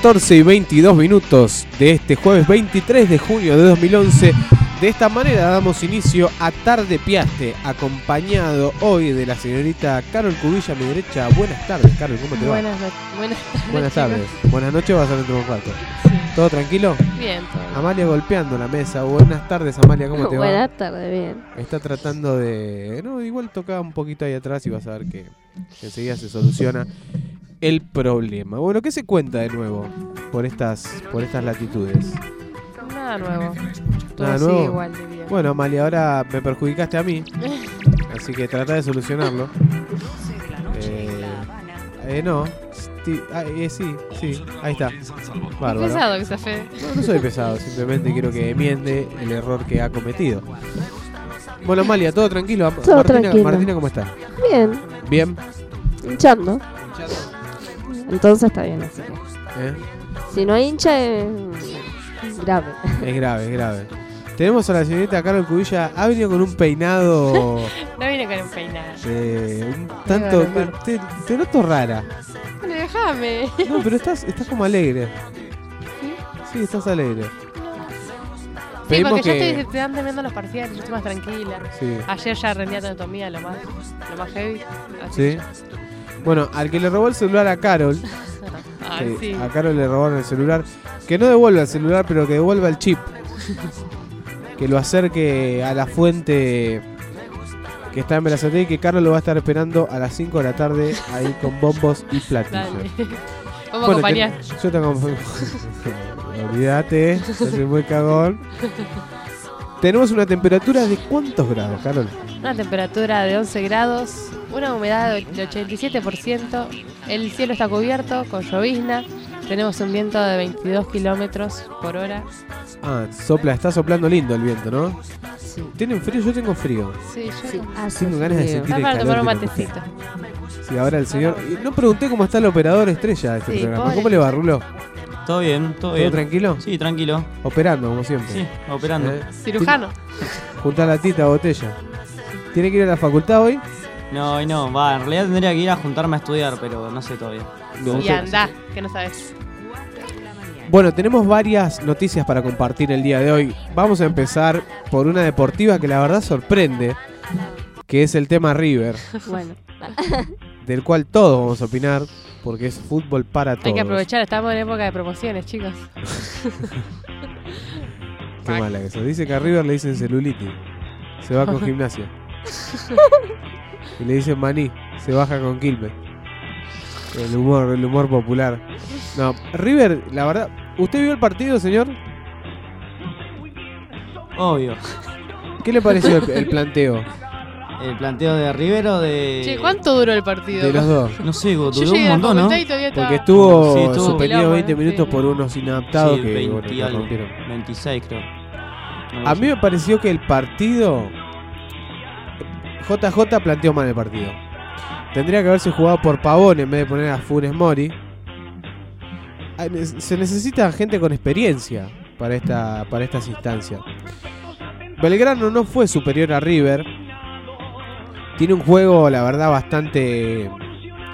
14 y 22 minutos de este jueves 23 de junio de 2011. De esta manera damos inicio a Tarde Piaste, acompañado hoy de la señorita Carol Cubilla a mi derecha. Buenas tardes, Carol, ¿cómo te va? Buenas, buenas tardes. Buenas tardes. chicos. Buenas noches, vas a ver un rato. Sí. ¿Todo tranquilo? Bien, todo. Amalia golpeando la mesa. Buenas tardes, Amalia, ¿cómo te va? Buenas tardes, bien. Está tratando de. No, igual toca un poquito ahí atrás y vas a ver que enseguida se soluciona el problema. Bueno, ¿qué se cuenta de nuevo por estas, por estas latitudes? Nada nuevo. Todo Nada sigue nuevo. igual de bien. Bueno, Amalia, ahora me perjudicaste a mí, así que trata de solucionarlo. Eh, eh, no, ah, eh, sí, sí, ahí está. Bárbaro. pesado que está fe. No, no soy pesado, simplemente quiero que enmiende el error que ha cometido. Bueno, Amalia, todo tranquilo. Todo Martina, tranquilo. Martina, ¿cómo está? Bien, Bien. hinchando. Entonces está bien, así que. ¿Eh? Si no hincha, es grave. Es grave, es grave. Tenemos a la señorita Carol Cubilla. Ha venido con un peinado No viene con un peinado. eh, un tanto. Te, te noto rara. Bueno, déjame. No, pero estás, estás como alegre. Sí, estás alegre. Sí, Pedimos porque yo que- estoy estudiando viendo los parciales, yo estoy más tranquila. Sí. Ayer ya rendí anatomía, lo más, lo más heavy. así Sí. Bueno, al que le robó el celular a Carol, que- Ay, que sí. a Carol le robaron el celular, que no devuelva el celular, pero que devuelva el chip. que lo acerque a la fuente que está en Berazategui, que Carol lo va a estar esperando a las 5 de la tarde ahí con bombos y platillos. Vamos a Bueno, acompañar. que- yo te acompaño. Olvídate, yo soy muy cagón. Tenemos una temperatura de cuántos grados, Carol? Una temperatura de 11 grados, una humedad de 87%, el cielo está cubierto con llovizna, tenemos un viento de 22 kilómetros por hora. Ah, sopla, está soplando lindo el viento, ¿no? Sí. ¿Tienen frío? Yo tengo frío. Sí, yo Sí, Tengo ganas de sentir Está el para calor tomar un matecito. Sí, ahora el señor. No pregunté cómo está el operador estrella de este Sí, programa. pobre. ¿Cómo le va, Rulo? Todo bien, todo ¿Todo bien. tranquilo? Sí, tranquilo. Operando, como siempre. Sí, operando. ¿Eh? Cirujano. Juntar la tita botella. ¿Tiene que ir a la facultad hoy? No, hoy no, va, en realidad tendría que ir a juntarme a estudiar, pero no sé todavía. No Y anda, que no sabes. Bueno, tenemos varias noticias para compartir el día de hoy. Vamos a empezar por una deportiva que la verdad sorprende, que es el tema River, Bueno, del cual todos vamos a opinar, porque es fútbol para todos. Hay que aprovechar, estamos en época de promociones, chicos. Qué mala que sos. Dice que a River le dicen celulitis. Se va con gimnasia. Y le dicen maní. Se baja con Quilmes. El humor, el humor popular. No, River, la verdad. ¿Usted vio el partido, señor? Obvio. ¿Qué le pareció el, el planteo ¿El planteo de River o de.? Che, ¿cuánto duró el partido? de los dos? No sé, duró un montón, ¿no? y todavía Porque estuvo, Sí, estuvo suspendido quilombo, 20 ¿eh? minutos Sí. por unos inadaptados Sí, que 20 bueno, y la algo. rompieron. 26 creo. No A mí me pareció que el partido. JJ planteó mal el partido. Tendría que haberse jugado por Pavón en vez de poner a Funes Mori. Ne- Se necesita gente con experiencia para, esta, para estas instancias. Belgrano no fue superior a River. Tiene un juego, la verdad, bastante,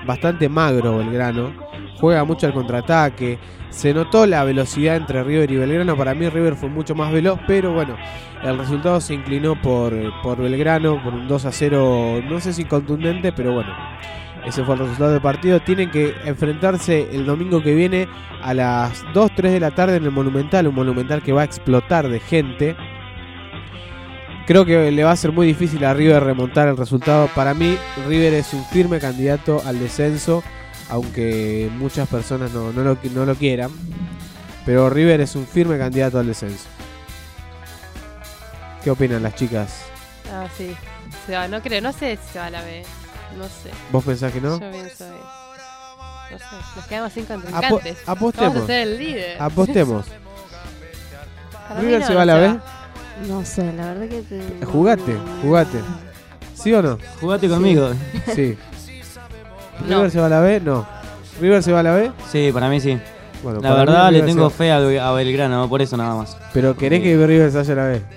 bastante magro Belgrano. Juega mucho al contraataque. Se notó la velocidad entre River y Belgrano. Para mí River fue mucho más veloz, pero bueno, el resultado se inclinó por, por Belgrano, por un 2 a 0, no sé si contundente, pero bueno, ese fue el resultado del partido. Tienen que enfrentarse el domingo que viene a las 2, 3 de la tarde en el Monumental, un Monumental que va a explotar de gente. Creo que le va a ser muy difícil a River remontar el resultado. Para mí, River es un firme candidato al descenso, aunque muchas personas no, no lo, no lo quieran. Pero River es un firme candidato al descenso. ¿Qué opinan las chicas? Ah, sí. Se va, no creo, no sé si se va a la B. No sé. ¿Vos pensás que no? Yo pienso que. No sé, nos quedamos sin Apo- contrincantes. apostemos. Vamos a ser el líder. Apostemos. ¿River no, se va a la B? No sé, la verdad que. te- Jugate, jugate. ¿Sí o no? Jugate conmigo. Sí. No. ¿River se va a la B? No. ¿River se va a la B? Sí, para mí sí. Bueno, La verdad le se tengo fe a, a Belgrano, por eso nada más. Pero querés que River se vaya a la B.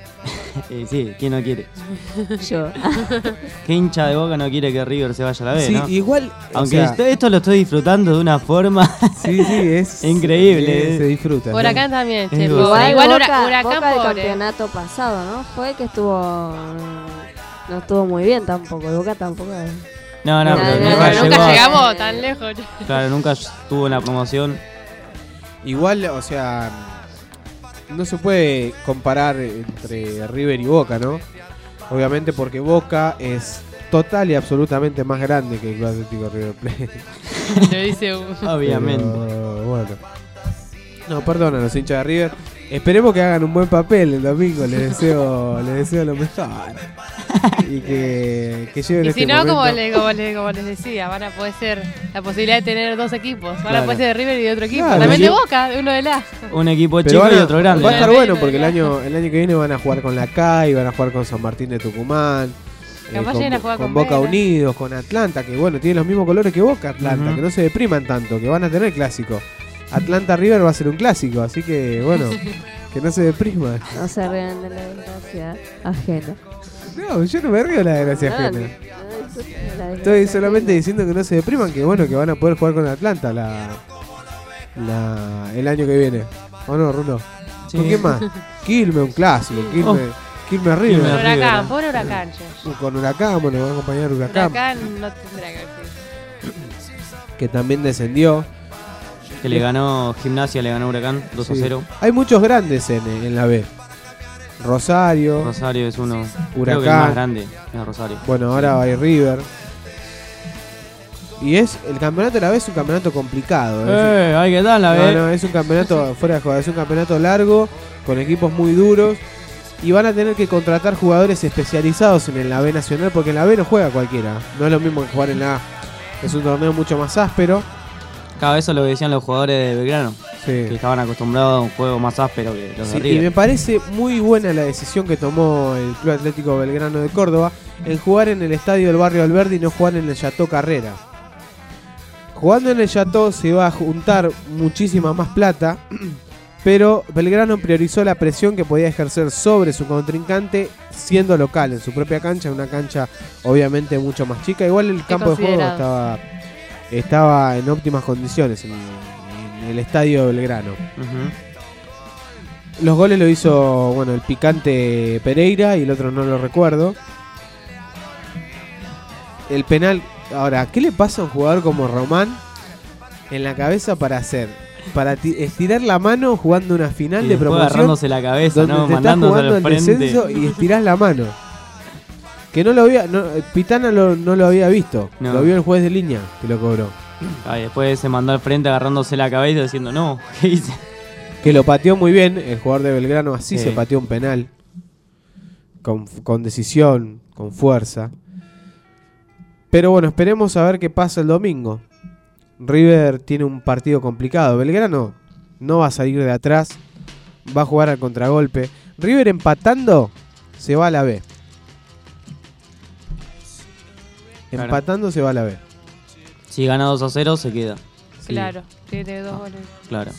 Eh, sí, ¿quién no quiere? Yo. ¿Qué hincha de boca no quiere que River se vaya a la B, Sí, no? igual. o Aunque sea, esto, esto lo estoy disfrutando de una forma. Sí, sí, es. Increíble, eh. Se disfruta. ¿no? Huracán también, che. Igual, Igual Boca, hura- Huracán Boca el pobre. campeonato pasado, ¿no? Fue que estuvo. No estuvo muy bien tampoco. Boca tampoco. No, no, No, pero no, nunca, llegó Nunca a- llegamos tan lejos. Claro, nunca estuvo en la promoción. Igual, o sea. No se puede comparar entre River y Boca, ¿no? Obviamente porque Boca es total y absolutamente más grande que el Club Atlético River Plate. Lo dice un- Obviamente. Pero, bueno. No, perdón a los hinchas de River. Esperemos que hagan un buen papel el domingo. Les deseo, les deseo lo mejor. Y que, que lleven Y este si no, como, le- como, le- como les decía, van a poder ser la posibilidad de tener dos equipos. Van Claro. a poder ser de River y de otro equipo. Claro, También de Boca, de uno de la. Un equipo Pero chico y otro grande. Va a estar bueno porque el año, el año que viene van a jugar con la CAI, van a jugar con San Martín de Tucumán. eh, Capaz con, lleguen a jugar con con Boca. Unidos, con Atlanta, que bueno, tiene los mismos colores que Boca, Atlanta, que no se depriman tanto, que van a tener clásico. Atlanta River va a ser un clásico, así que bueno, que no se depriman. No se ríen de la desgracia ajena. No, yo no me río de la desgracia No, ajena. no, Estoy solamente diciendo que no se depriman, que bueno, que van a poder jugar con Atlanta la, la, el año que viene. ¿O no, Rulo? Sí. ¿Con quién más? Quilme, un clásico. Quilme, Oh. Quilme River. Quilmes. Huracán, pobre huracán, che. Con Huracán, bueno, va a acompañar Huracán, Huracán no tendrá que que también descendió. Que le ganó Gimnasia, le ganó Huracán 2 a Sí. 0. Hay muchos grandes en, en la B. Rosario, Rosario es uno. Creo que el Huracán. más grande es Rosario. bueno, ahora va a ir River. Y es el campeonato de la B es un campeonato complicado. ¿eh? Eh, ay, ¿qué tal la No, B? no, es un campeonato, fuera de joda, es un campeonato largo, con equipos muy duros. Y van a tener que contratar jugadores especializados en la B nacional, porque en la B no juega cualquiera. No es lo mismo que jugar en la A. Es un torneo mucho más áspero. Cada vez eso lo que decían los jugadores de Belgrano. Que estaban acostumbrados a un juego más áspero que los Sí, de y me River. parece muy buena la decisión que tomó el Club Atlético Belgrano de Córdoba en jugar en el estadio del barrio Alberdi y no jugar en el Chateau Carrera. Jugando en el Chateau se va a juntar muchísima más plata, pero Belgrano priorizó la presión que podía ejercer sobre su contrincante siendo local en su propia cancha, una cancha obviamente mucho más chica. Igual el campo de juego estaba, estaba en óptimas condiciones en el estadio Belgrano. Ujú. Los goles lo hizo, bueno, el picante Pereira y el otro no lo recuerdo. El penal, ahora, ¿qué le pasa a un jugador como Román en la cabeza para hacer para ti- estirar la mano jugando una final Y de promoción agarrándose la cabeza, donde ¿no? te estás jugando al el descenso y estirás la mano. Que no lo había, no, Pitana lo- no lo había visto, No. lo vio el juez de línea que lo cobró. Y después se mandó al frente agarrándose la cabeza diciendo, no, ¿qué hice? Que lo pateó muy bien, el jugador de Belgrano así Sí. se pateó un penal. Con, con decisión, con fuerza. Pero bueno, esperemos a ver qué pasa el domingo. River tiene un partido complicado. Belgrano no va a salir de atrás. Va a jugar al contragolpe. River empatando se va a la B. Empatando se va a la B. Si gana 2 a 0, se queda. Sí. Claro, tiene dos goles. Claro.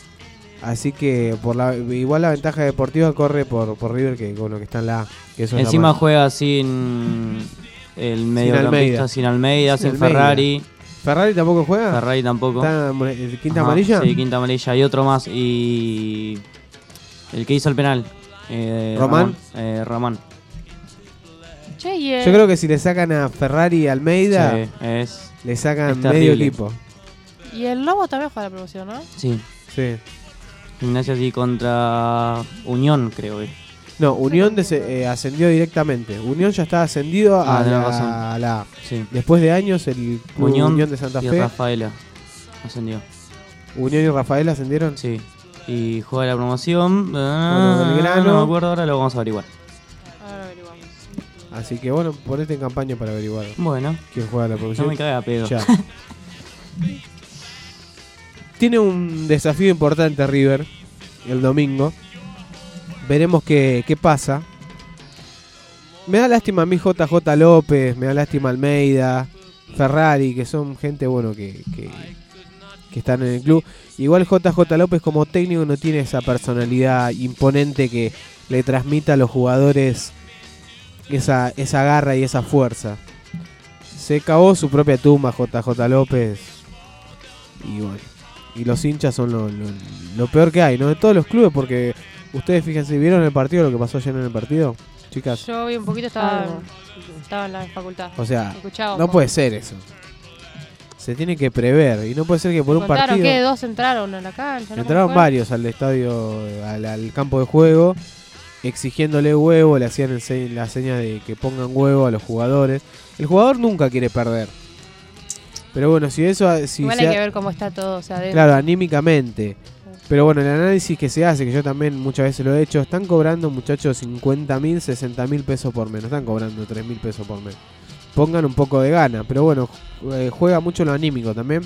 Así que por la, igual la ventaja deportiva corre por, por River que con lo que está en la A. que eso es la Encima juega sin el mediocampista, sin Almeida, sin, Almeida. Ferrari. Ferrari tampoco juega. Ferrari tampoco. ¿Está en quinta Ajá, amarilla? Sí, quinta amarilla. Y otro más. Y el que hizo el penal. eh, ¿Román? Ramón, eh, Román. Che, y el- Yo creo que si le sacan a Ferrari y Almeida, Sí, es. le sacan es medio terrible. equipo. y el Lobo también juega la promoción, ¿no? Sí. Sí. Gimnasia así contra Unión, creo que. No, Unión des- eh, ascendió directamente. Unión ya está ascendido a, Ah, tenés la, razón. a la- Sí. Después de años, el Club Unión, Unión, de Santa y Fe. Rafaela. Ascendió. Unión y Rafael ascendieron. Sí. Y juega la promoción. ah, Belgrano. No me acuerdo ahora, lo vamos a averiguar. Así que bueno, ponete en campaña para averiguar Bueno, quién juega la no producción. me caga pedo. Ya. Tiene un desafío importante River el domingo. Veremos qué, qué pasa. Me da lástima a mí JJ López, me da lástima Almeida, Ferrari, que son gente bueno que, que, que están en el club. Igual JJ López como técnico no tiene esa personalidad imponente que le transmita a los jugadores esa, esa garra y esa fuerza. Se cavó su propia tumba JJ López. Y bueno. Y los hinchas son lo, lo- lo peor que hay, ¿no? De todos los clubes, porque ustedes fíjense, ¿vieron el partido lo que pasó ayer en el partido? Chicas. Yo vi un poquito, estaba, estaba en la facultad. O sea, no puede ser eso. Se tiene que prever. Y no puede ser que por un partido. que dos entraron a la cancha. ¿no? Entraron varios al estadio, al, al campo de juego, exigiéndole huevo, le hacían la seña de que pongan huevo a los jugadores. El jugador nunca quiere perder. Pero bueno, si eso... Si Igual hay ha- que ver cómo está todo, o sea, adentro. Claro, anímicamente. Pero bueno, el análisis que se hace, que yo también muchas veces lo he hecho, están cobrando muchachos 50 mil, 60 mil pesos por mes. No están cobrando 3 mil pesos por mes. Pongan un poco de gana. Pero bueno, eh, juega mucho lo anímico también.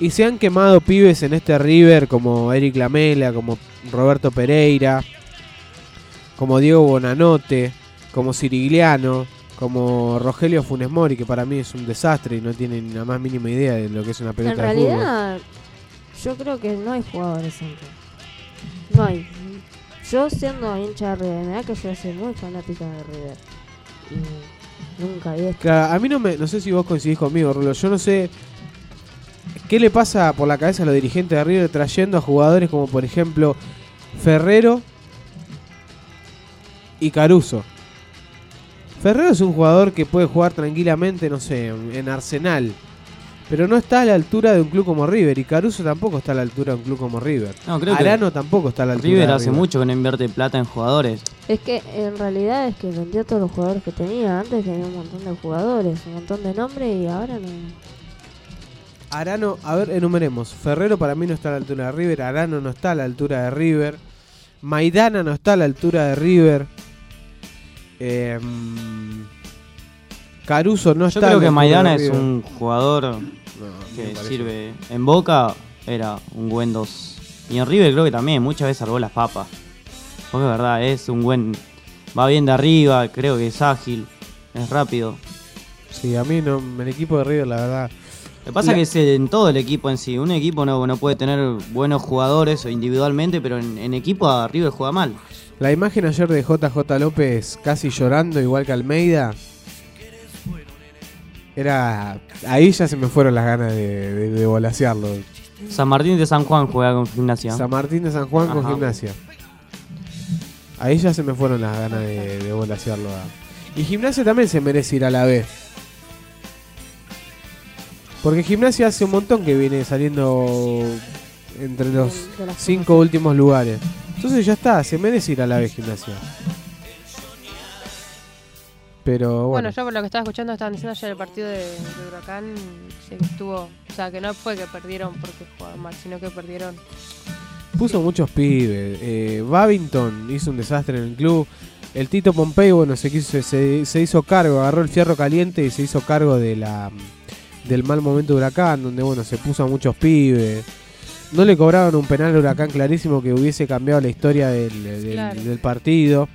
Y se han quemado pibes en este River como Eric Lamela, como Roberto Pereira, como Diego Bonanote, como Cirigliano, como Rogelio Funes Mori, que para mí es un desastre y no tiene ni la más mínima idea de lo que es una En pelota de fútbol. realidad, yo creo que no hay jugadores antes. No hay. Yo siendo hincha de River, me da que yo soy muy fanática de River. Y nunca vi esto. Claro, a mí no me, no sé si vos coincidís conmigo, Rulo. Yo no sé qué le pasa por la cabeza a los dirigentes de River trayendo a jugadores como por ejemplo Ferrero y Caruso. Ferrero es un jugador que puede jugar tranquilamente, no sé, en Arsenal. Pero no está a la altura de un club como River. Y Caruso tampoco está a la altura de un club como River. No, creo que Arano tampoco está a la altura River de hace mucho que no invierte plata en jugadores. Es que en realidad es que vendió todos los jugadores que tenía. Antes tenía un montón de jugadores, un montón de nombres y ahora no. Arano, a ver, enumeremos. Ferrero para mí no está a la altura de River. Arano no está a la altura de River. Maidana no está a la altura de River. Eh, Caruso no Yo está la creo que Maidana es un jugador No, que sirve. En Boca era un buen 2. Y en River creo que también muchas veces salvó las papas. Porque es verdad, es un buen. Va bien de arriba, creo que es ágil, es rápido. Sí, a mí no, el equipo de River, la verdad. Lo que pasa La- es que es en todo el equipo en sí. Un equipo no, no puede tener buenos jugadores o individualmente, pero en, en equipo a River juega mal. La imagen ayer de JJ López casi llorando, igual que Almeida. Era. Ahí ya se me fueron las ganas de, de, de volasearlo. San Martín de San Juan juega con gimnasia. San Martín de San Juan con gimnasia. Ahí ya se me fueron las ganas de, de volasearlo. Y gimnasia también se merece ir a la B. Porque gimnasia hace un montón que viene saliendo entre los cinco últimos lugares. Entonces ya está, se merece ir a la B gimnasia. Pero bueno, Bueno, yo por lo que estaba escuchando estaban diciendo ayer el partido de, de Huracán, que estuvo, o sea, que no fue que perdieron porque jugaban mal, sino que perdieron. puso muchos pibes. Eh, Babington hizo un desastre en el club. El Tito Pompey, bueno, se, quiso, se, se hizo cargo, agarró el fierro caliente y se hizo cargo de la del mal momento de Huracán, donde bueno, se puso a muchos pibes. No le cobraron un penal a Huracán clarísimo que hubiese cambiado la historia del, del- Claro. del partido.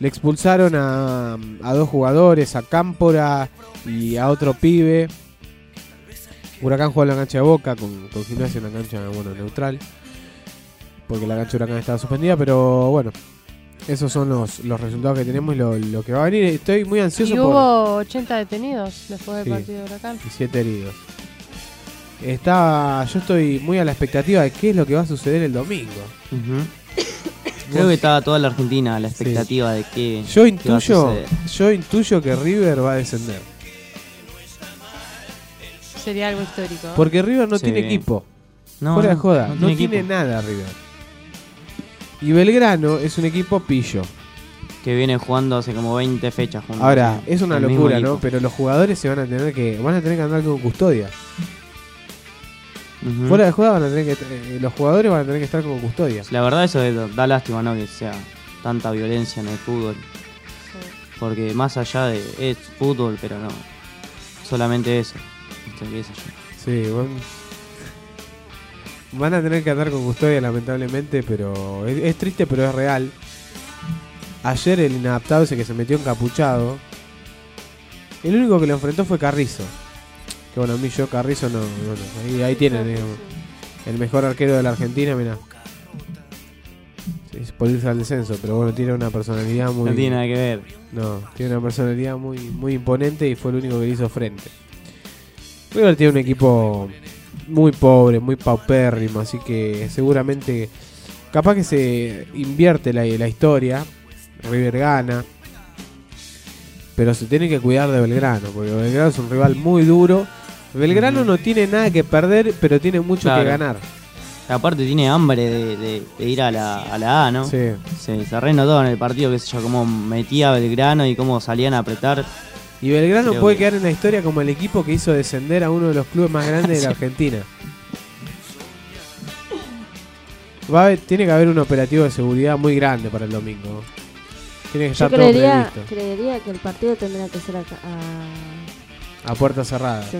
Le expulsaron a, a dos jugadores, a Cámpora y a otro pibe. Huracán jugó en la cancha de Boca, con, con gimnasia en la cancha bueno, neutral. Porque la cancha de Huracán estaba suspendida, pero bueno. Esos son los, los resultados que tenemos y lo, lo que va a venir. Estoy muy ansioso Y por... hubo 80 detenidos después del Sí. partido de Huracán. y siete heridos. Está, yo estoy muy a la expectativa de qué es lo que va a suceder el domingo. Creo que estaba toda la Argentina a la expectativa de que. Yo qué va a intuyo, yo intuyo que River va a descender. Sería algo histórico. Porque River no Sí. tiene equipo. No, Fuera de joda, no no, tiene nada River. Y Belgrano es un equipo pillo. Que viene jugando hace como 20 fechas juntos. Ahora, es una locura, ¿no? Pero los jugadores se van a tener que van a tener que andar con custodia. Fuera de joda van a tener que eh, los jugadores van a tener que estar con custodia. La verdad, eso es- da lástima, ¿no? Que sea tanta violencia en el fútbol. Sí. Porque más allá de. Es fútbol, pero no. Solamente eso. Yo. Sí, van, van a tener que andar con custodia lamentablemente, pero es, es triste pero es real. Ayer el inadaptado ese que se metió encapuchado, el único que lo enfrentó fue Carrizo. Que bueno, a mí yo Carrizo no, no, no. Ahí, ahí tienen, digamos, el mejor arquero de la Argentina, mira. Es por irse al descenso, pero bueno, tiene una personalidad muy... No tiene nada que ver. No, tiene una personalidad muy, muy imponente y fue el único que le hizo frente. River tiene un equipo muy pobre, muy paupérrimo, así que seguramente capaz que se invierte la, la historia, River gana, pero se tiene que cuidar de Belgrano, porque Belgrano es un rival muy duro. Belgrano no tiene nada que perder, pero tiene mucho Claro. que ganar. Aparte, tiene hambre de, de- de ir a la, a la A, ¿no? Sí. Se, se renotó en el partido, qué sé yo, cómo metía a Belgrano y cómo salían a apretar. Y Belgrano Creo puede que- quedar en la historia como el equipo que hizo descender a uno de los clubes más grandes de la Argentina. Va a haber- tiene que haber un operativo de seguridad muy grande para el domingo. Tiene que Yo estar todo creería, previsto. creería que el partido tendría que ser acá. a- A puerta cerrada. sí.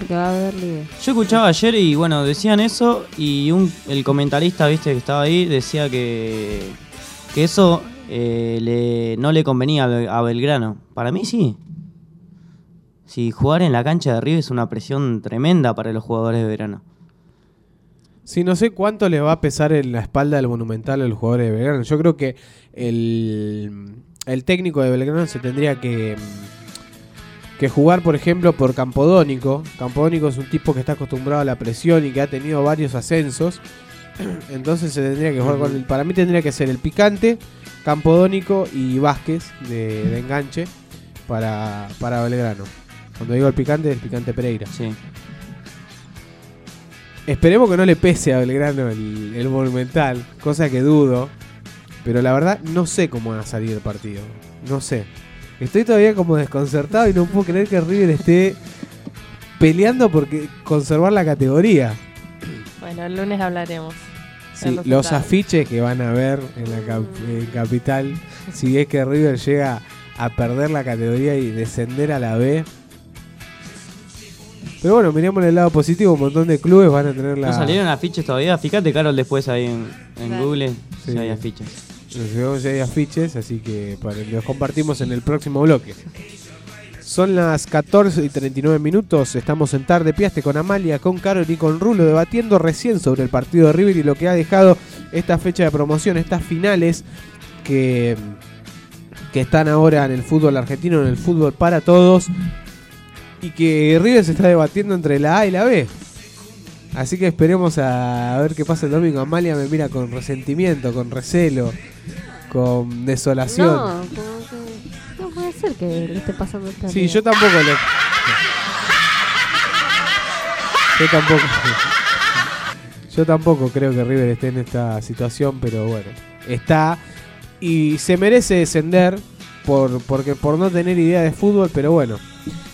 Porque va a haber libre. Yo escuchaba ayer y bueno, decían eso y un, el comentarista, viste, que estaba ahí, decía que, que eso eh, le, no le convenía a Belgrano. Para mí sí. Si jugar en la cancha de River es una presión tremenda para los jugadores de verano. Sí, no sé cuánto le va a pesar en la espalda del Monumental a los jugadores de Belgrano. Yo creo que el, el técnico de Belgrano se tendría que, que jugar, por ejemplo, por Campodónico. Campodónico es un tipo que está acostumbrado a la presión y que ha tenido varios ascensos. Entonces se tendría que jugar con el, Para mí tendría que ser el picante, Campodónico y Vázquez de, de enganche para, para Belgrano. Cuando digo el picante, es el picante Pereira. Sí. Esperemos que no le pese a Belgrano el, el Monumental, cosa que dudo. Pero la verdad no sé cómo va a salir el partido. No sé. Estoy todavía como desconcertado y no puedo creer que River esté peleando por conservar la categoría. Bueno, el lunes hablaremos. Sí, los afiches que van a ver en la cap- en Capital, si es que River llega a perder la categoría y descender a la B. Pero bueno, miremos el lado positivo, un montón de clubes van a tener la... ¿No salieron afiches todavía? Fíjate, Carol, después ahí en. Google Sí. si hay afiches. Nos llevamos ya hay afiches, así que los compartimos en el próximo bloque. Son las 14 y 39 minutos, estamos en Tarde Piaste con Amalia, con Carol y con Rulo debatiendo recién sobre el partido de River y lo que ha dejado esta fecha de promoción, estas finales que, que están ahora en el fútbol argentino, en el fútbol para todos y que River se está debatiendo entre la A y la B. Así que esperemos a ver qué pasa el domingo. Amalia me mira con resentimiento, con recelo, con desolación. No, como que no puede ser que le esté pasando esta sí, vida. yo tampoco le. Yo tampoco. Yo tampoco creo que River esté en esta situación, pero bueno, está y se merece descender por, porque, por no tener idea de fútbol, pero bueno,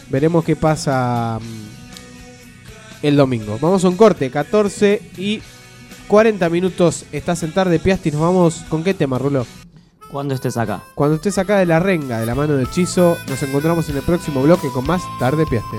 veremos qué pasa mm, el domingo. Vamos a un corte, 14 y 40 minutos. Estás en tarde, Piasti. Nos vamos con qué tema, Rulo. Cuando estés acá. Cuando estés acá de la renga, de la mano de hechizo, nos encontramos en el próximo bloque con más Tarde Piaste.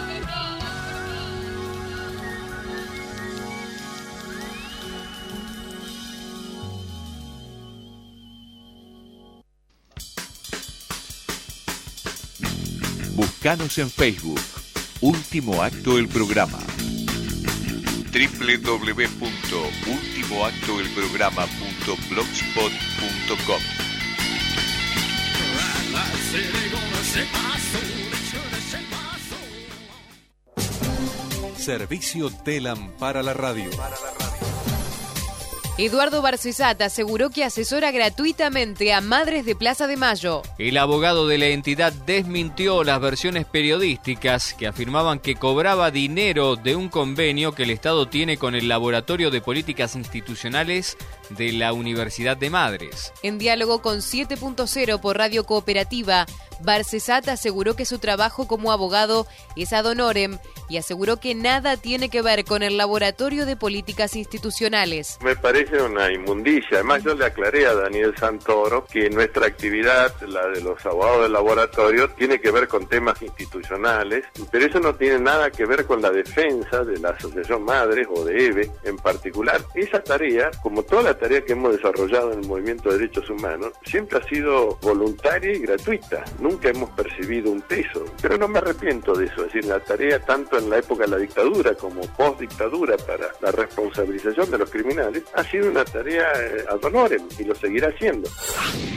Buscanos en Facebook. Último acto del programa. www.ultimoactodelprograma.blogspot.com Servicio Telam para la radio. Eduardo Barcesat aseguró que asesora gratuitamente a madres de Plaza de Mayo. El abogado de la entidad desmintió las versiones periodísticas que afirmaban que cobraba dinero de un convenio que el Estado tiene con el Laboratorio de Políticas Institucionales de la Universidad de Madres. En diálogo con 7.0 por Radio Cooperativa, Barcesat aseguró que su trabajo como abogado es ad honorem y aseguró que nada tiene que ver con el Laboratorio de Políticas Institucionales. Me parece una inmundicia. Además, yo le aclaré a Daniel Santoro que nuestra actividad, la de los abogados del laboratorio, tiene que ver con temas institucionales, pero eso no tiene nada que ver con la defensa de la Asociación Madres o de EVE en particular. Esa tarea, como toda la tarea que hemos desarrollado en el movimiento de derechos humanos, siempre ha sido voluntaria y gratuita. Nunca hemos percibido un peso, pero no me arrepiento de eso. Es decir, la tarea tanto en la época de la dictadura como post dictadura para la responsabilización de los criminales ha sido una tarea eh, ad honorem y lo seguirá siendo.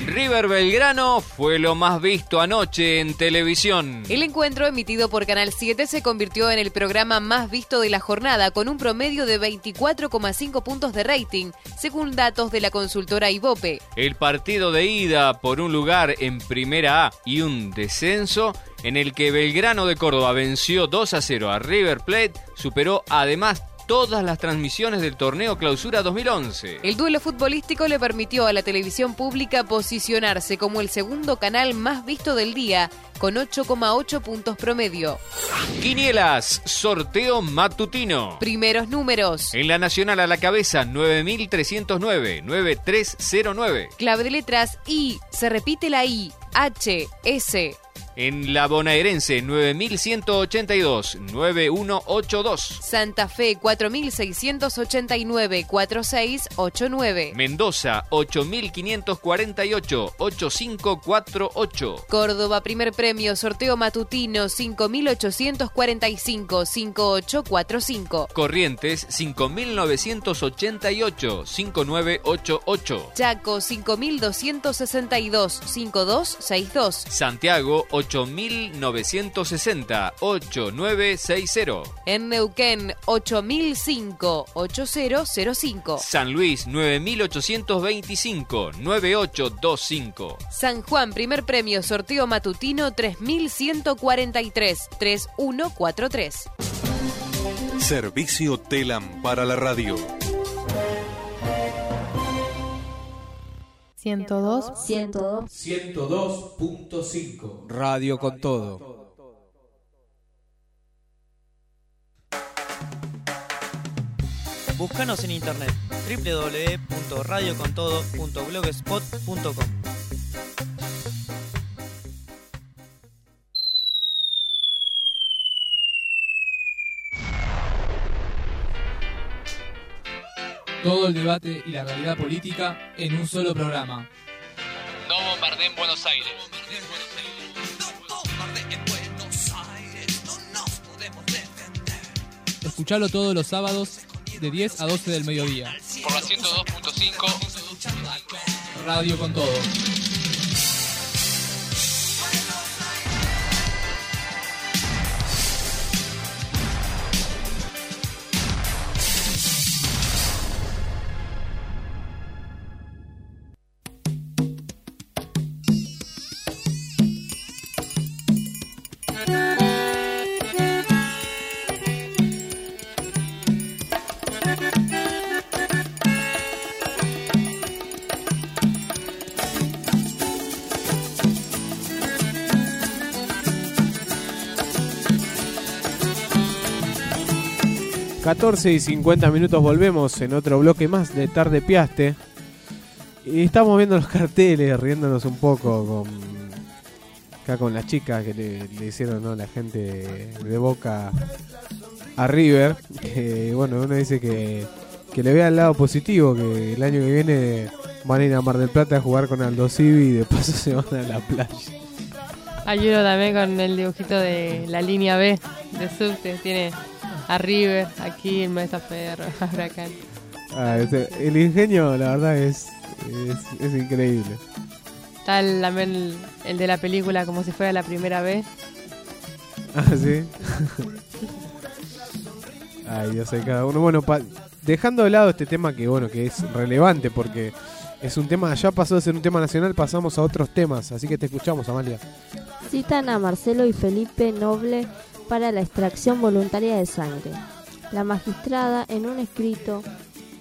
River Belgrano fue lo más visto anoche en televisión. El encuentro emitido por Canal 7 se convirtió en el programa más visto de la jornada con un promedio de 24,5 puntos de rating, según datos de la consultora Ibope. El partido de ida por un lugar en Primera A y un descenso en el que Belgrano de Córdoba venció 2 a 0 a River Plate, superó además todas las transmisiones del torneo Clausura 2011. El duelo futbolístico le permitió a la televisión pública posicionarse como el segundo canal más visto del día, con 8,8 puntos promedio. Quinielas, sorteo matutino. Primeros números. En la Nacional a la cabeza, 9309, 9309. Clave de letras I, se repite la I, H, S. En la bonaerense 9182 9182. Santa Fe 4689 4689. Mendoza 8548 8548. Córdoba primer premio sorteo matutino 5845 5845. Corrientes 5988 5988. Chaco 5262 5262. Santiago 8960 8960. En Neuquén 8005 8005. San Luis 9825 9825. San Juan primer premio sorteo matutino 3143 3143. Servicio Telam para la radio. 102 102 102.5 Radio con todo. Búscanos en internet www.radiocontodo.blogspot.com Todo el debate y la realidad política en un solo programa. No bombardeen Buenos Aires. Escuchalo todos los sábados de 10 a 12 del mediodía. Por la 102.5 Radio con todo. 14 y 50 minutos volvemos en otro bloque más de Tarde Piaste. Y estamos viendo los carteles, riéndonos un poco con acá con las chicas que le, hicieron ¿no? la gente de Boca a River. Bueno, uno dice que, que le vea el lado positivo, que el año que viene van a ir a Mar del Plata a jugar con Aldo Civi y de paso se van a la playa. Hay uno también con el dibujito de la línea B de subte. Tiene a River, a Huracán. Ah, este- el ingenio, la verdad, es, es, es increíble. Está el- también el, el de la película como si fuera la primera vez. Ah, sí. Ay, Dios, hay cada uno. Bueno, pa- dejando de lado este tema que, bueno, que es relevante porque es un tema, ya pasó de ser un tema nacional, pasamos a otros temas. Así que te escuchamos, Amalia. Citan a Marcelo y Felipe Noble para la extracción voluntaria de sangre. La magistrada, en un escrito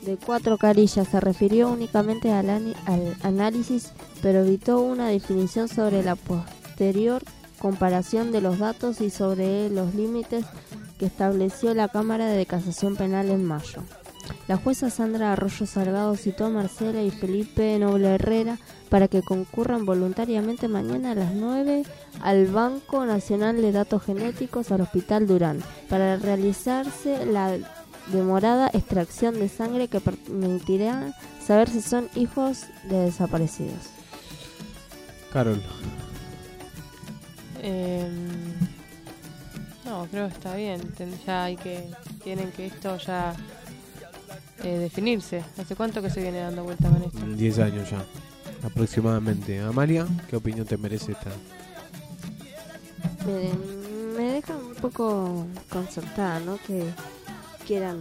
de cuatro carillas, se refirió únicamente al, análisis, pero evitó una definición sobre la posterior comparación de los datos y sobre los límites que estableció la Cámara de Casación Penal en mayo. La jueza Sandra Arroyo Salgado citó a Marcela y Felipe Noble Herrera para que concurran voluntariamente mañana a las 9 al Banco Nacional de Datos Genéticos al Hospital Durán para realizarse la demorada extracción de sangre que permitirá saber si son hijos de desaparecidos. Carol. Eh, no, creo que está bien. Ya hay que. Tienen que esto ya eh, definirse. ¿Hace cuánto que se viene dando vuelta con esto? 10 años ya, aproximadamente. Amalia, ¿qué opinión te merece esta? Me, me deja un poco concertada, ¿no? Que quieran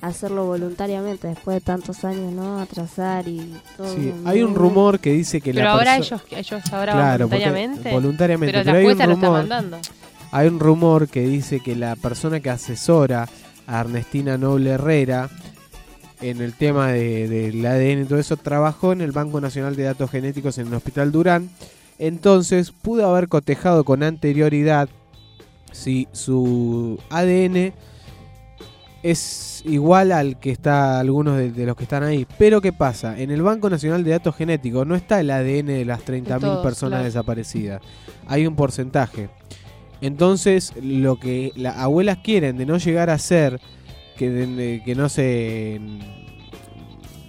hacerlo voluntariamente después de tantos años, ¿no? Atrasar y todo. Sí, hay un rumor que dice que Pero la ahora ellos, ellos ahora Claro, voluntariamente. voluntariamente, Pero, pero la hay un jueza lo está rumor. mandando. Hay un rumor que dice que la persona que asesora a Ernestina Noble Herrera en el tema de- del ADN y todo eso trabajó en el Banco Nacional de Datos Genéticos en el Hospital Durán. Entonces pudo haber cotejado con anterioridad si su ADN es igual al que está algunos de, de los que están ahí. Pero ¿qué pasa? En el Banco Nacional de Datos Genéticos no está el ADN de las 30.000 todos, personas claro. desaparecidas. Hay un porcentaje. Entonces, lo que las abuelas quieren de no llegar a ser que, de- que no se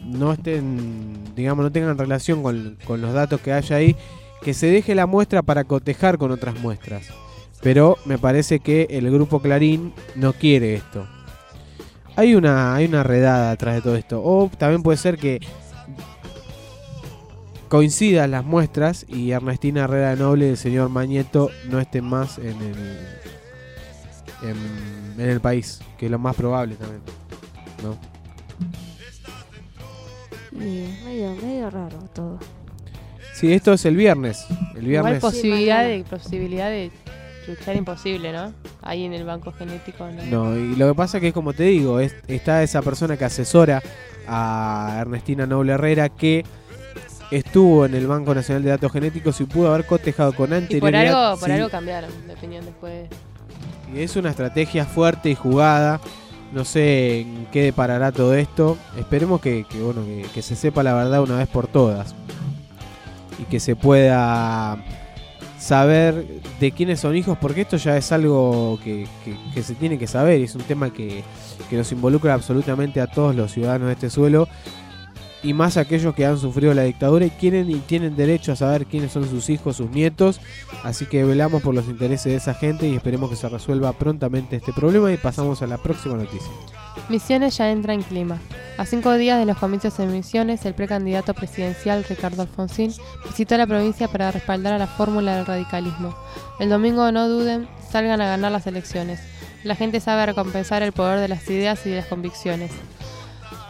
no estén, digamos, no tengan relación con, con los datos que haya ahí, que se deje la muestra para cotejar con otras muestras. Pero me parece que el grupo Clarín no quiere esto. Hay una, hay una redada atrás de todo esto. O también puede ser que coincidan las muestras y Ernestina Herrera Noble y el señor Mañeto no estén más en el, en, en el país, que es lo más probable también. ¿no? Y es medio, medio raro todo. Sí, esto es el viernes. El Igual viernes. posibilidad mañana. de, posibilidad de luchar imposible, ¿no? Ahí en el banco genético. ¿no? No, y lo que pasa que es como te digo, es- está esa persona que asesora a Ernestina Noble Herrera que estuvo en el Banco Nacional de Datos Genéticos y pudo haber cotejado con Y por anterioridad. algo, por sí, algo cambiaron de opinión después. Es una estrategia fuerte y jugada. No sé en qué deparará todo esto. Esperemos que, bueno que, se sepa la verdad una vez por todas. Y que se pueda saber de quiénes son hijos, porque esto ya es algo que, que- se tiene que saber. Es un tema que, que nos involucra absolutamente a todos los ciudadanos de este suelo. Y más aquellos que han sufrido la dictadura y quieren y tienen derecho a saber quiénes son sus hijos, sus nietos. Así que velamos por los intereses de esa gente y esperemos que se resuelva prontamente este problema. Y pasamos a la próxima noticia. Misiones ya entra en clima. A cinco días de los comicios en Misiones, el precandidato presidencial Ricardo Alfonsín visitó la provincia para respaldar a la fórmula del radicalismo. El domingo no duden, salgan a ganar las elecciones. La gente sabe recompensar el poder de las ideas y de las convicciones.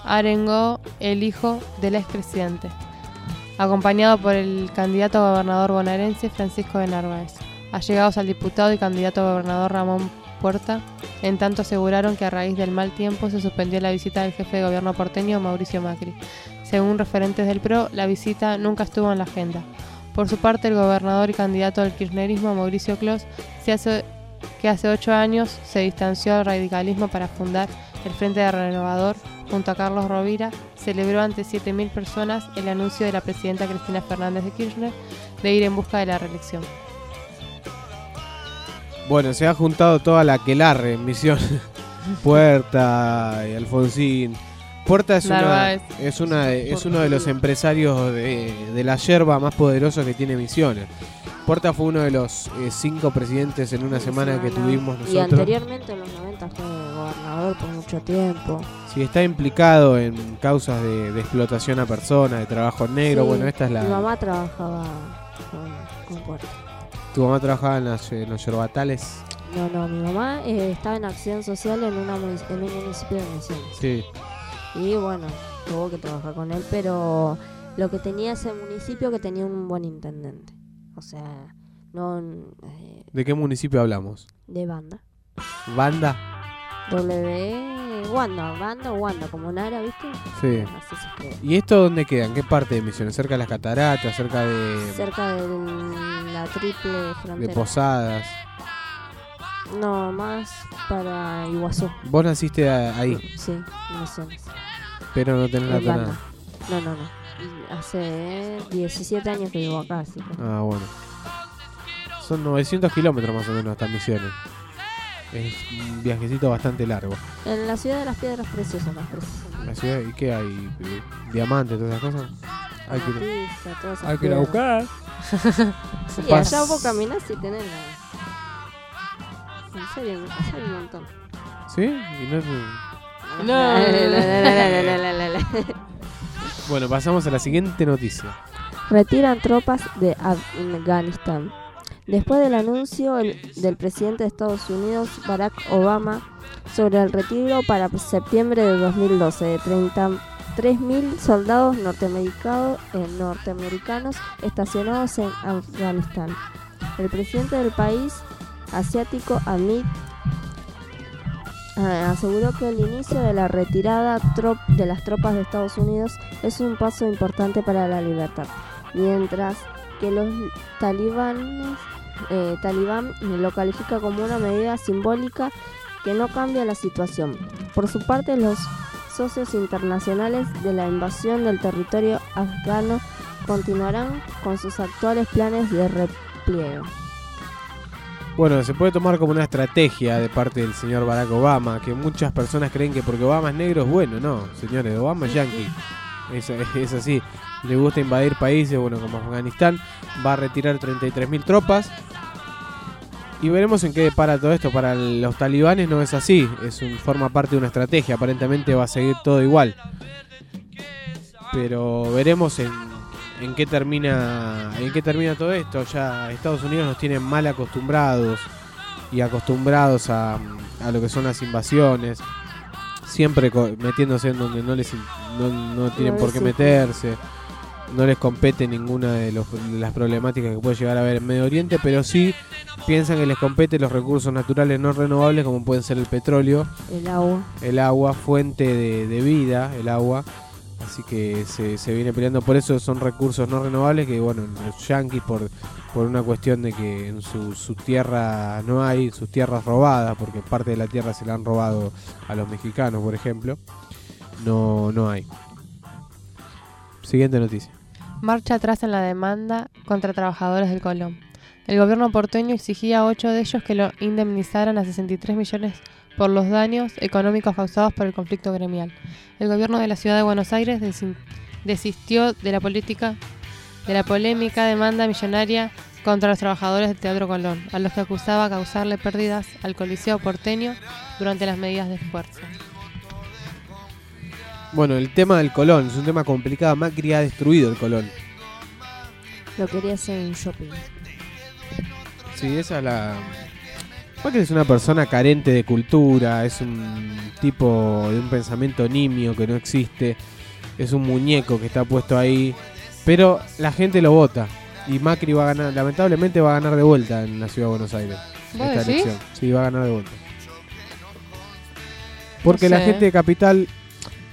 Arengó el hijo del expresidente, acompañado por el candidato a gobernador bonaerense Francisco de Narváez. Allegados al diputado y candidato a gobernador Ramón Puerta, en tanto aseguraron que a raíz del mal tiempo se suspendió la visita del jefe de gobierno porteño Mauricio Macri. Según referentes del PRO, la visita nunca estuvo en la agenda. Por su parte, el gobernador y candidato al kirchnerismo Mauricio Clos se que hace ocho años se distanció del radicalismo para fundar el Frente de Renovador junto a Carlos Rovira, celebró ante 7.000 personas el anuncio de la presidenta Cristina Fernández de Kirchner de ir en busca de la reelección. Bueno, se ha juntado toda la quelarre en misión. Puerta y Alfonsín. Puerta es, una, es, una, de- es uno de los empresarios de, de la yerba más poderosos que tiene Misiones. Puerta fue uno de los eh, cinco presidentes en una semana que tuvimos Y nosotros. anteriormente en los 90 fue gobernador por mucho tiempo. Sí, está implicado en causas de, de explotación a personas, de trabajo negro. Sí, Bueno, esta es la. Mi mamá trabajaba con, con Puerta. Tu mamá trabajaba en, las- en los yerbatales. No, no, mi mamá eh, estaba en acción social en, una, en un municipio de Misiones. Sí. Y bueno, tuvo que trabajar con él, pero lo que tenía ese municipio que tenía un buen intendente. O sea, no eh, ¿De qué municipio hablamos? de banda. ¿Banda? W. Wanda, banda o Wanda, como Nara, ¿viste? Sí. Así se escribe. ¿Y esto dónde queda? ¿En qué parte de Misiones? ¿Cerca de las cataratas? ¿Cerca de, Cerca de la triple de frontera. Posadas? No, más para Iguazú. Vos naciste ahí, Sí, Misiones. pero no tenés la En. No, no, no. Hace 17 años que vivo acá, así que- Ah, bueno. Son 900 kilómetros más o menos hasta Misiones. Es un viajecito bastante largo. En la ciudad de las piedras preciosas, más precisas. La ciudad, ¿y qué hay? ¿Diamantes, todas esas cosas? Hay que, Amatista, todas esas hay que ir a buscar. Sí, Pas- allá vos caminás y tenés la... En serio, allá hay un montón. ¿Sí? Y no- la, la. Bueno, pasamos a la siguiente noticia. Retiran tropas de Afganistán. Después del anuncio el- del presidente de Estados Unidos, Barack Obama, sobre el retiro para septiembre de 2012 de 33.000 soldados norteamericanos, eh, norteamericanos estacionados en Afganistán. El presidente del país asiático, Amit, eh, aseguró que el inicio de la retirada trop- de las tropas de Estados Unidos es un paso importante para la libertad, mientras que los talibanes, eh, talibán lo califica como una medida simbólica que no cambia la situación. Por su parte, los socios internacionales de la invasión del territorio afgano continuarán con sus actuales planes de repliegue. Bueno, se puede tomar como una estrategia de parte del señor Barack Obama, que muchas personas creen que porque Obama es negro es bueno. No, señores, Obama es yankee. Es, es así. Le gusta invadir países, bueno, como Afganistán. Va a retirar 33.000 tropas. Y veremos en qué depara todo esto. Para los talibanes no es así. Es un, forma parte de una estrategia. Aparentemente va a seguir todo igual. Pero veremos en, en qué termina en qué termina todo esto. Ya Estados Unidos nos tiene mal acostumbrados y acostumbrados a, a lo que son las invasiones. Siempre metiéndose en donde no les no, no tienen por qué meterse. No les compete ninguna de, los- de las problemáticas que puede llegar a haber en Medio Oriente, pero sí piensan que les compete los recursos naturales no renovables como pueden ser el petróleo, El agua. el agua, fuente de, de vida, el agua. Así que se, se viene peleando por eso, son recursos no renovables que, bueno, los yanquis por, por una cuestión de que en su, su tierra no hay, sus tierras robadas, porque parte de la tierra se la han robado a los mexicanos, por ejemplo, no, no hay. Siguiente noticia. Marcha atrás en la demanda contra trabajadores del Colón. El gobierno porteño exigía a ocho de ellos que lo indemnizaran a 63 millones por los daños económicos causados por el conflicto gremial. El gobierno de la ciudad de Buenos Aires desistió de la política de la polémica demanda millonaria contra los trabajadores del Teatro Colón, a los que acusaba causarle pérdidas al Coliseo porteño durante las medidas de fuerza. Bueno, el tema del Colón es un tema complicado. Macri ha destruido el Colón. Lo quería hacer en shopping. Sí, esa es la. Macri es una persona carente de cultura, es un tipo de un pensamiento nimio que no existe, es un muñeco que está puesto ahí, pero la gente lo vota y Macri va a ganar, lamentablemente va a ganar de vuelta en la ciudad de Buenos Aires. ¿Vos esta decís? elección. Sí, va a ganar de vuelta. Porque No la gente de Capital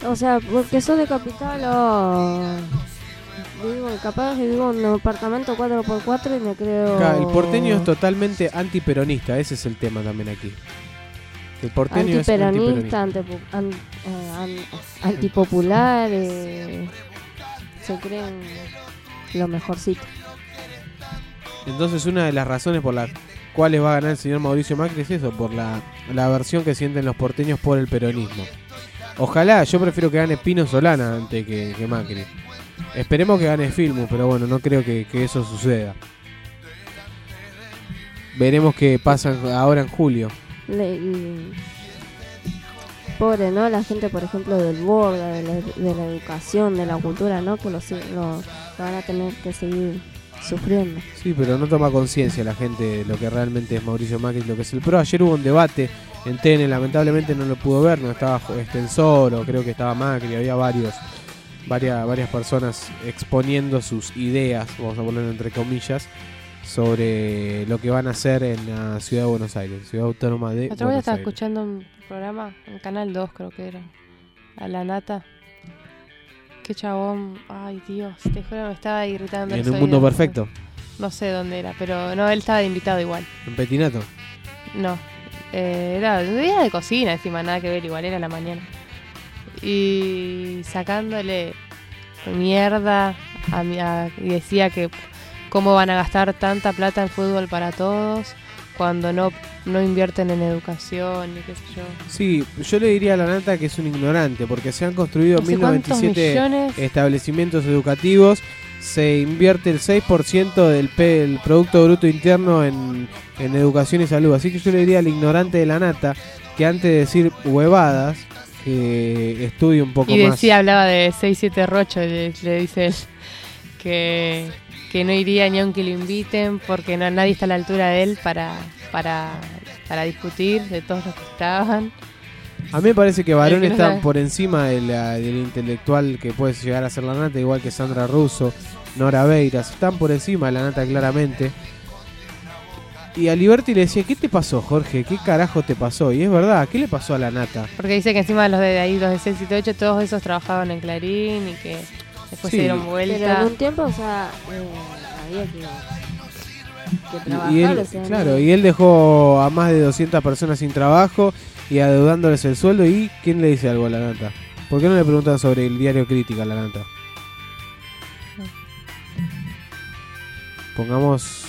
O sea, porque sos de capital o... Digo, capaz que vivo en un apartamento 4x4 y me creo... Acá, el porteño es totalmente antiperonista, ese es el tema también aquí. El porteño es Antiperonista, antiperonista. antipo- an- eh, an- antipopular, eh, se creen lo mejorcito. Entonces una de las razones por las cuales va a ganar el señor Mauricio Macri es eso, por la, la aversión que sienten los porteños por el peronismo. Ojalá, yo prefiero que gane Pino Solana antes que, que Macri. Esperemos que gane Filmus, pero bueno, no creo que, que eso suceda. Veremos qué pasa ahora en julio. Le- y- pobre, ¿no? La gente, por ejemplo, del Borda, de la, de la educación, de la cultura, ¿no? Que lo, si- lo- lo van a tener que seguir sufriendo. Sí, pero no toma conciencia la gente de lo que realmente es Mauricio Macri lo que es el PRO. Ayer hubo un debate en TN, lamentablemente no lo pudo ver, no estaba Extensor o creo que estaba Macri, había varios, varias, varias personas exponiendo sus ideas, vamos a ponerlo entre comillas, sobre lo que van a hacer en la ciudad de Buenos Aires, ciudad autónoma de otra vez estaba Aires. escuchando un programa, en Canal 2 creo que era, a la nata. Qué chabón, ay Dios, te juro me estaba irritando. En un mundo oídos. perfecto, No sé dónde era, pero no, él estaba invitado igual. en Petinato. No, eh, era un día de cocina encima, nada que ver, igual era la mañana. Y sacándole mierda a mi- a- y decía que cómo van a gastar tanta plata en fútbol para todos cuando no, no invierten en educación y qué sé yo. Sí, yo le diría a la nata que es un ignorante, porque se han construido No sé cuántos 1097 millones. establecimientos educativos, se invierte el 6% del P- el Producto Bruto Interno en, en educación y salud. Así que yo le diría al ignorante de la nata que antes de decir huevadas, que estudie un poco Y más. decía, hablaba de 6-7 Rocho, le, le dice él, que, que no iría ni aunque lo inviten porque no, nadie está a la altura de él para, para, para discutir de todos los que estaban. A mí me parece que Barón El que no está por encima de la- del intelectual que puede llegar a ser la nata, igual que Sandra Russo, Nora Beiras. Están por encima de la nata claramente. Y a Liberty le decía, ¿qué te pasó, Jorge? ¿Qué carajo te pasó? Y es verdad, ¿qué le pasó a la nata? Porque dice que encima los de ahí, los de 678, todos esos trabajaban en Clarín y que después Sí. se dieron Pero vuelta. en un tiempo, o sea, eh, había que, que Y- trabajar. Y, él, o sea, claro, no- y él dejó a más de 200 personas sin trabajo y adeudándoles el sueldo. ¿Y quién le dice algo a la nata? ¿Por qué no le preguntan sobre el diario Crítica a la nata? Pongamos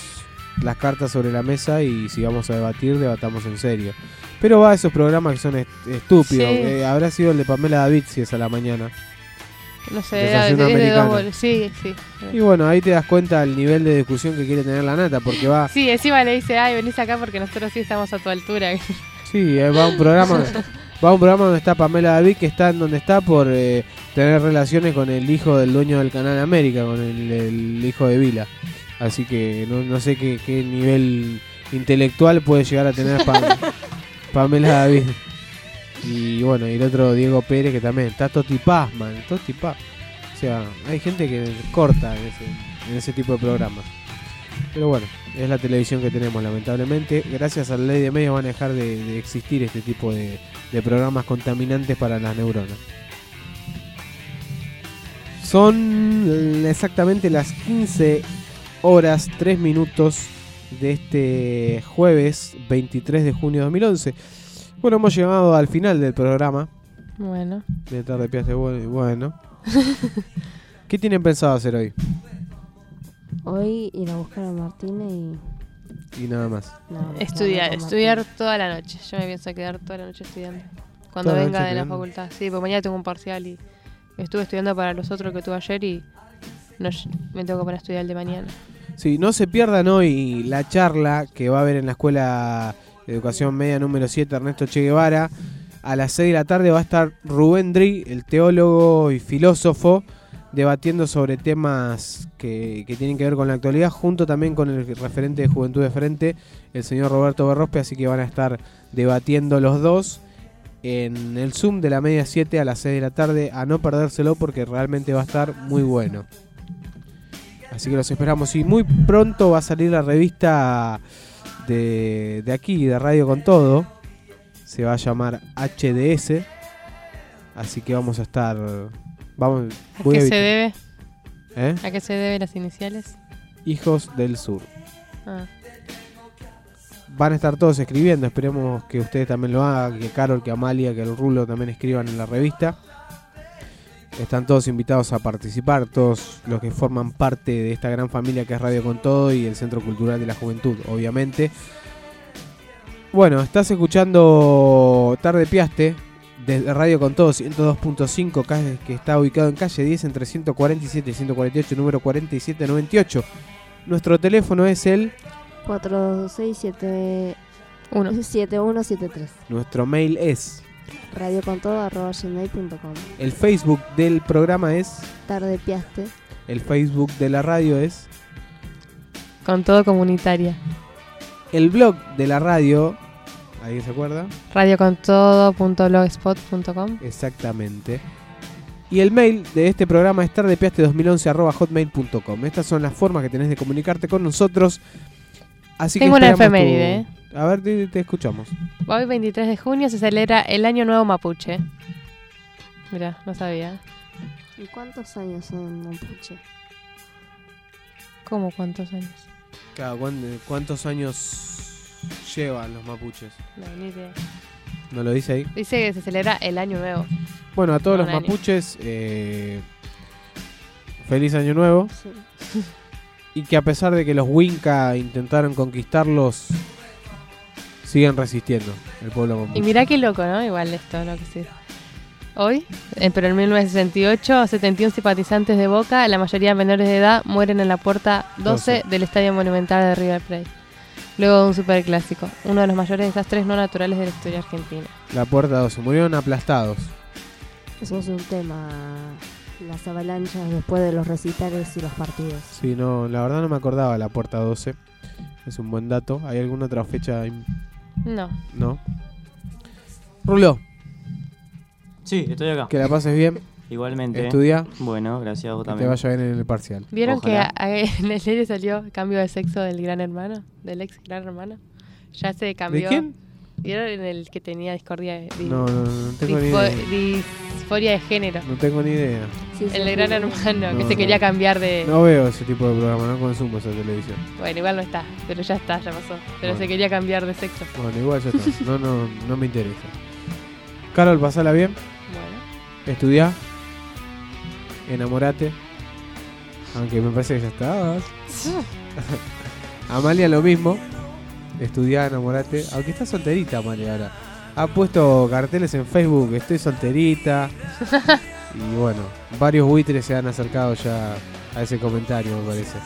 las cartas sobre la mesa y si vamos a debatir, debatamos en serio. Pero va a esos programas que son est- estúpidos. Sí. Eh, habrá sido el de Pamela David si es a la mañana. No sé, de, Desayuno es de dos bol- Sí, sí. Y bueno, ahí te das cuenta el nivel de discusión que quiere tener la nata, porque va... Sí, encima le dice, ay, venís acá porque nosotros sí estamos a tu altura. Sí, eh, va a un programa, va a un programa donde está Pamela David, que está en donde está por eh, tener relaciones con el hijo del dueño del canal América, con el, el hijo de Vila. Así que no, no sé qué, qué nivel intelectual puede llegar a tener Pa- Pamela David. Y bueno, y el otro Diego Pérez, que también está Toti Paz, man, Toti Paz. O sea, hay gente que corta en ese, tipo de programas. Pero bueno, es la televisión que tenemos, lamentablemente. Gracias a la ley de medios van a dejar de, de existir este tipo de, de programas contaminantes para las neuronas. Son exactamente las 15 horas 3 minutos de este jueves 23 de junio de 2011. Bueno, hemos llegado al final del programa Bueno. de Tarde Piaste Bueno. bueno. ¿Qué tienen pensado hacer hoy? Hoy ir a buscar a Martínez y... Y nada más. no, Estudiar, no, no, estudiar toda la noche. Yo me pienso quedar toda la noche estudiando. Cuando Toda venga de la facultad. Sí, porque mañana tengo un parcial y estuve estudiando para los otros que tuve ayer y no, me tengo que poner a estudiar el de mañana. Sí, no se pierdan hoy la charla que va a haber en la Escuela de Educación Media número 7 Ernesto Che Guevara. A las 6 de la tarde va a estar Rubén Dri, el teólogo y filósofo, debatiendo sobre temas que, que tienen que ver con la actualidad, junto también con el referente de Juventud de Frente, el señor Roberto Berrospe, así que van a estar debatiendo los dos en el Zoom de la media 7 a las 6 de la tarde, a no perdérselo porque realmente va a estar muy bueno. Así que los esperamos. Y muy pronto va a salir la revista de, de aquí, de Radio con Todo. Se va a llamar HDS. Así que vamos a estar. Vamos, ¿A qué se debe? ¿Eh? ¿A qué se deben las iniciales? Hijos del Sur. Ah. Van a estar todos escribiendo, esperemos que ustedes también lo hagan, que Carol, que Amalia, que el Rulo también escriban en la revista. Están todos invitados a participar, todos los que forman parte de esta gran familia que es Radio Con Todo y el Centro Cultural de la Juventud, obviamente. Bueno, estás escuchando Tarde Piaste desde Radio Con Todo 102.5, ca- que está ubicado en calle 10 entre 147 y 148, número 4798. Nuestro teléfono es el 4267173. Nuestro mail es. Radio con todo arroba gmail.com. El Facebook del programa es. Tarde piaste. El Facebook de la radio es. Con todo comunitaria. El blog de la radio. ¿Alguien se acuerda? radiocontodo.blogspot.com Exactamente. Y el mail de este programa es tardepiaste2011 Estas son las formas que tenés de comunicarte con nosotros. Así Tengo que una efeméride, ¿eh? A ver, te, te escuchamos. Hoy, 23 de junio, se celebra el Año Nuevo Mapuche. Mira, no sabía. ¿Y cuántos años son Mapuche? ¿Cómo cuántos años? Claro, ¿cuán- ¿Cuántos años llevan los mapuches? No, ni idea. ¿No lo dice ahí? Dice que se celebra el Año Nuevo. Bueno, a todos No, los mapuches, eh, feliz año nuevo. Y que a pesar de que los Winca intentaron conquistarlos, siguen resistiendo el pueblo mapuche. Y mirá qué loco, ¿no? Igual esto, lo que sí. Hoy, eh, pero en 1968, 71 simpatizantes de Boca, la mayoría menores de edad, mueren en la puerta 12, 12. del Estadio Monumental de River Plate. Luego de un superclásico, uno de los mayores desastres no naturales de la historia argentina. La puerta 12, murieron aplastados. Eso es un tema. Las avalanchas después de los recitales y los partidos. Sí, no, la verdad no me acordaba la puerta 12. Es un buen dato. ¿Hay alguna otra fecha? No. No. Rulo, Sí, estoy acá. que la pases bien. Igualmente. Estudia. Bueno, gracias a vos Que te también. vaya bien en el parcial. ¿Vieron Ojalá. que a- en el serie salió cambio de sexo del gran hermano? Del ex gran hermano. Ya se cambió. quién? ¿Vieron en el que tenía discordia? de- di- No, no, no tengo ni idea. disforia de género. No tengo ni idea. el gran hermano, que se quería cambiar de. No veo ese tipo de programa, no consumo esa televisión. Bueno, igual no está, pero ya está, ya pasó. Pero Bueno. se quería cambiar de sexo. Bueno, igual ya está. No, no, no me interesa. Carol, pasala bien. Bueno. Estudiá. Enamorate. Aunque me parece que ya estabas. Amalia lo mismo. Estudiá, enamorate. Aunque está solterita Amalia ahora. Ha puesto carteles en Facebook, estoy solterita. y bueno, varios buitres se han acercado ya a ese comentario, me parece.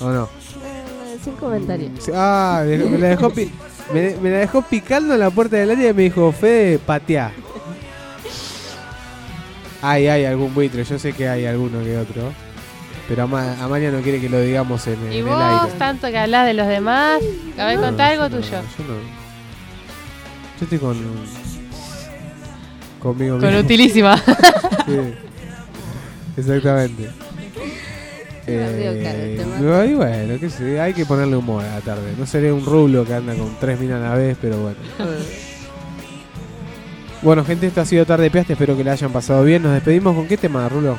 ¿O no? Eh, sin comentario. Ah, dejó- me la dejó, pi- me, me la dejó picando en la puerta del área y me dijo, Fede, pateá. Hay, hay algún buitre, yo sé que hay alguno que otro. Pero Ama- Amalia no quiere que lo digamos en, en Y el vos, aire. tanto que hablas de los demás, a ver, No, contá algo yo no, tuyo. Yo no. Yo estoy con. Conmigo Con mismo. utilísima. Sí. Exactamente. Eh, no, y bueno, qué sé, hay que ponerle humor a la tarde. No seré un rulo que anda con tres minas a la vez, pero bueno. Bueno, gente, esto ha sido Tarde Piaste. Espero que la hayan pasado bien. Nos despedimos con qué tema, Rulo.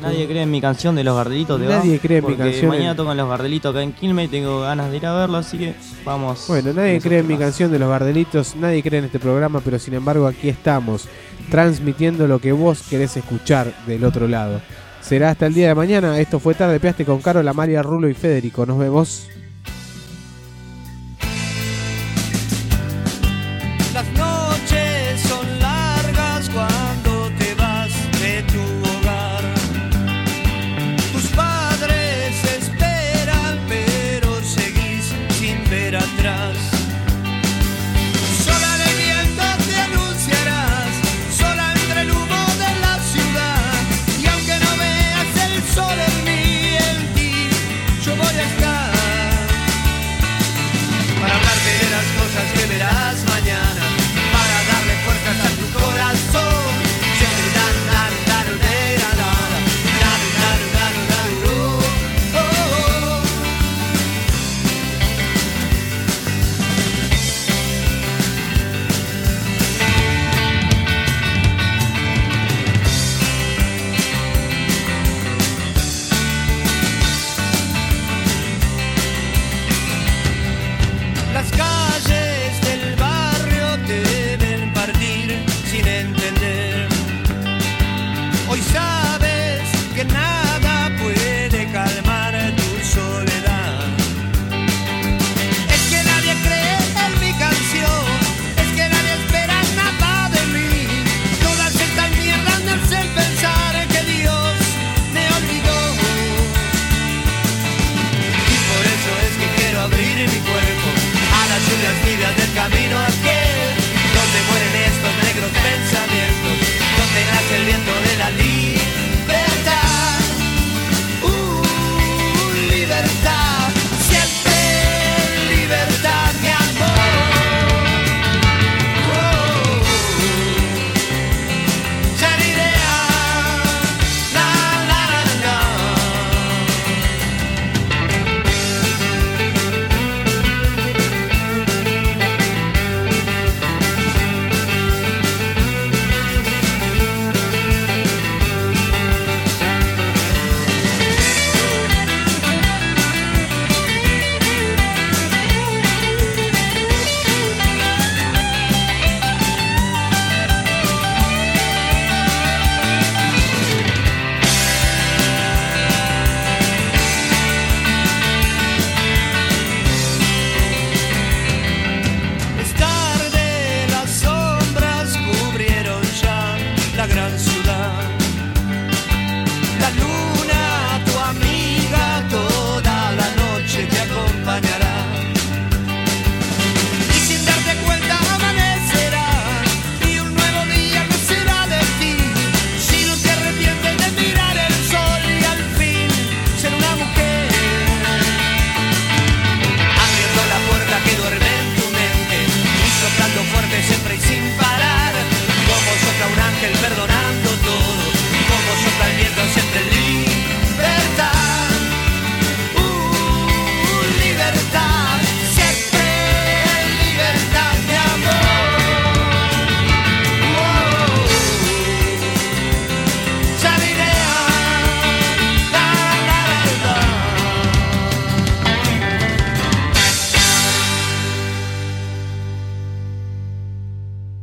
Nadie cree en mi canción de los Gardelitos de Nadie cree en mi porque canción Mañana tocan los Gardelitos acá en Quilmes y tengo ganas de ir a verlo, así que vamos. Bueno, nadie cree en mi canción de los Gardelitos, nadie cree en este programa, pero sin embargo aquí estamos, transmitiendo lo que vos querés escuchar del otro lado. Será hasta el día de mañana. Esto fue Tarde Piaste con Carol, Amalia, Rulo y Federico. Nos vemos.